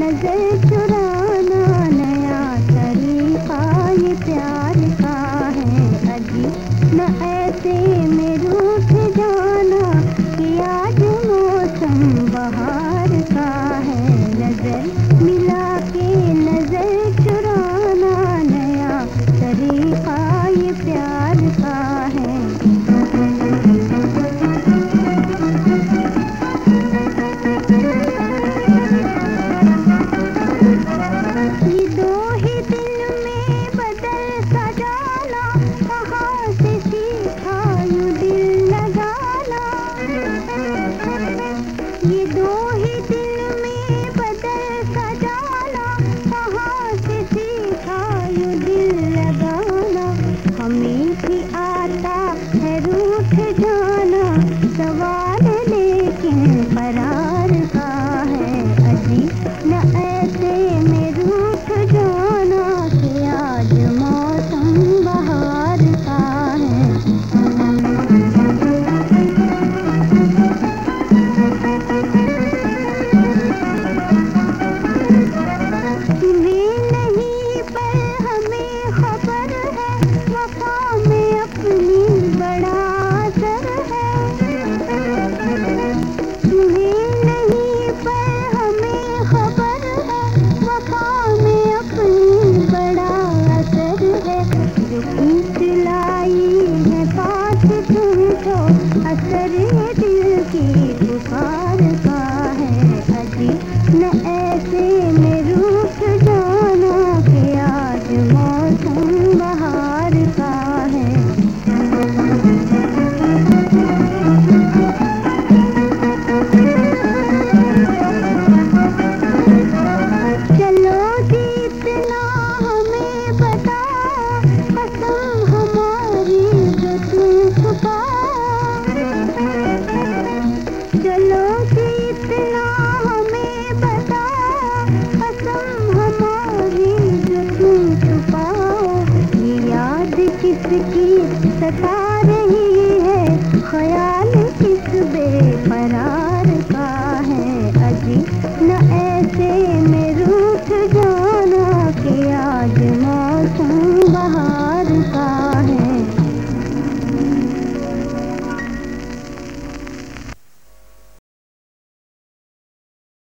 नज़र चुराना नया तरीका ये प्यार का है अजी न あ。दिल की पुकार ज़िक्र की सता रही है। ख्याल किस बेपरा